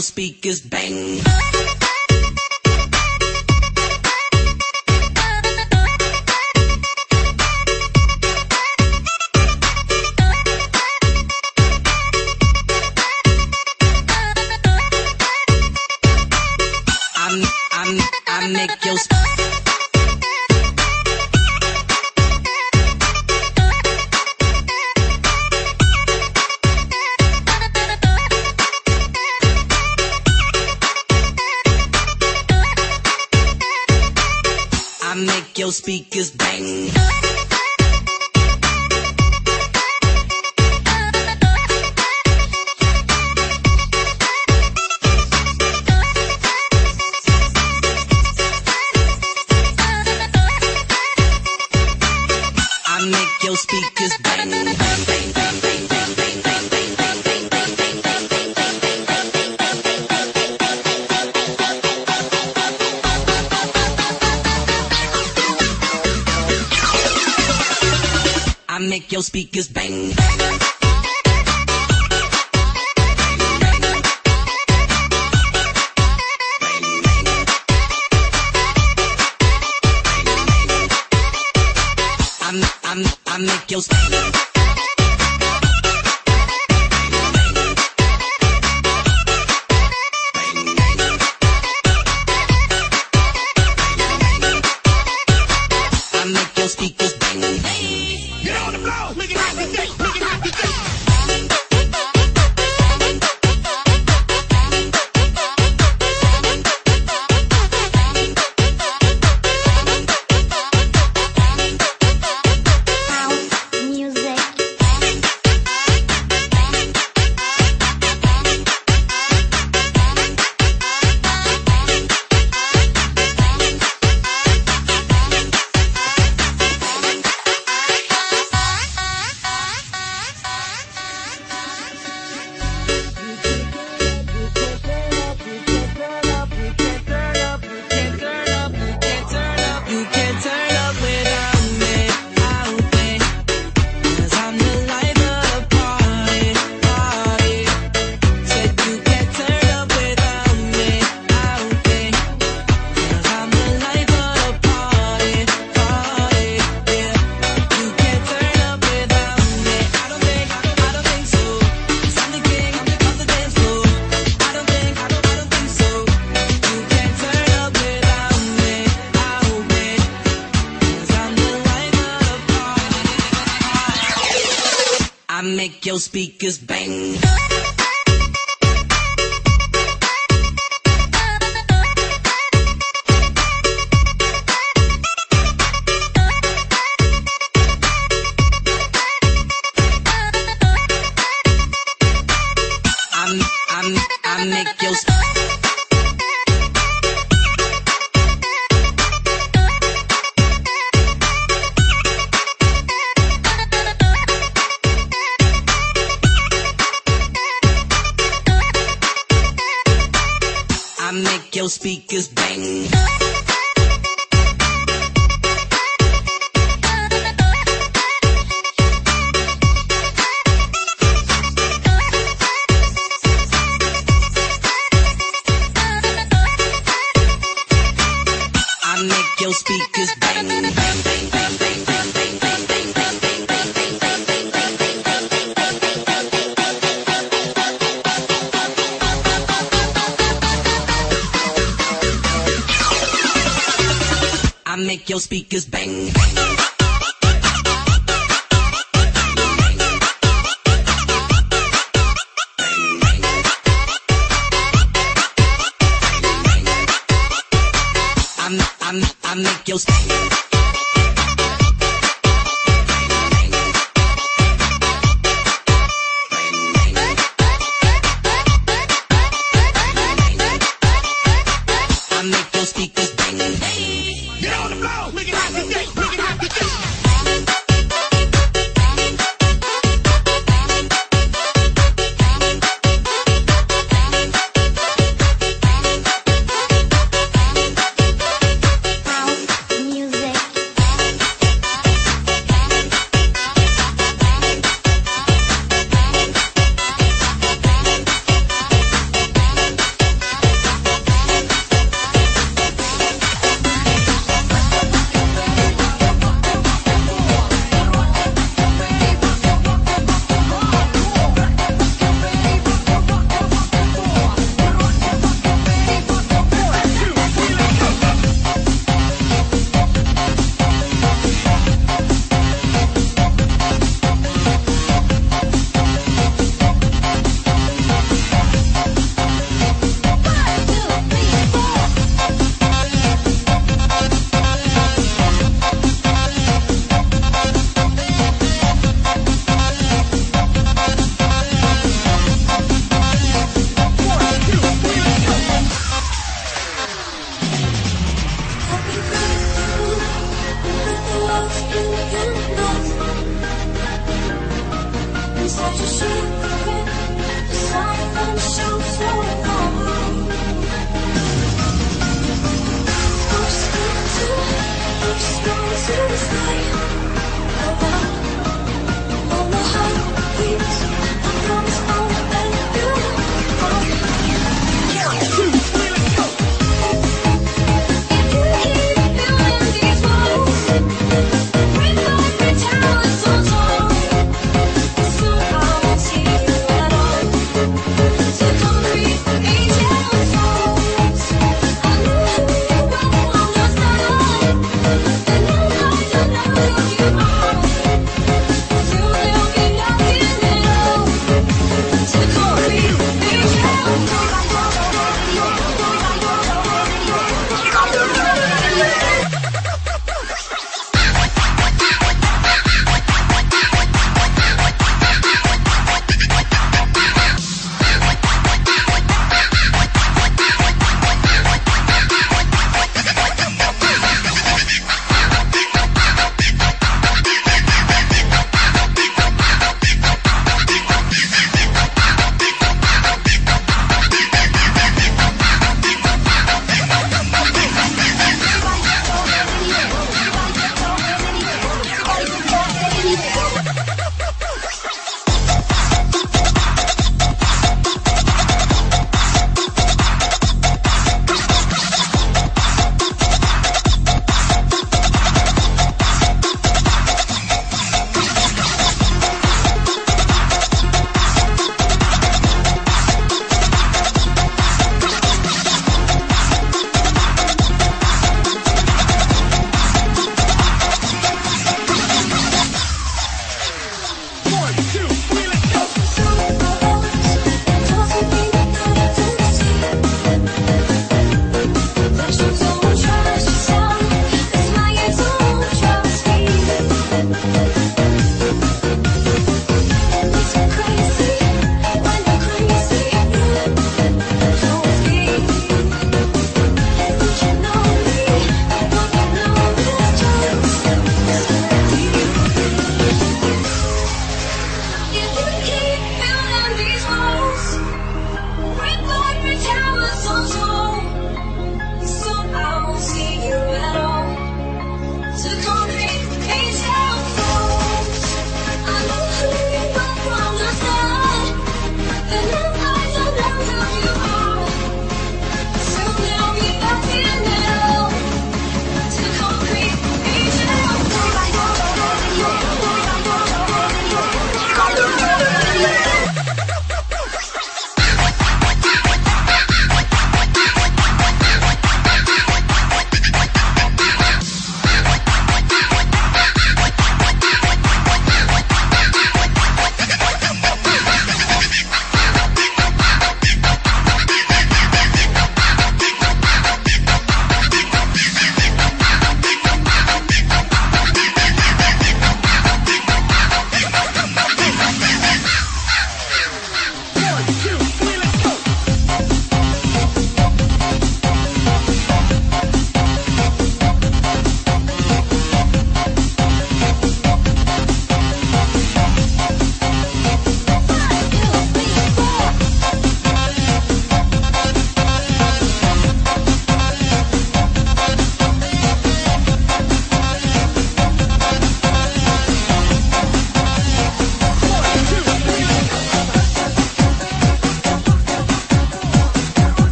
speakers bang. Speakers bang.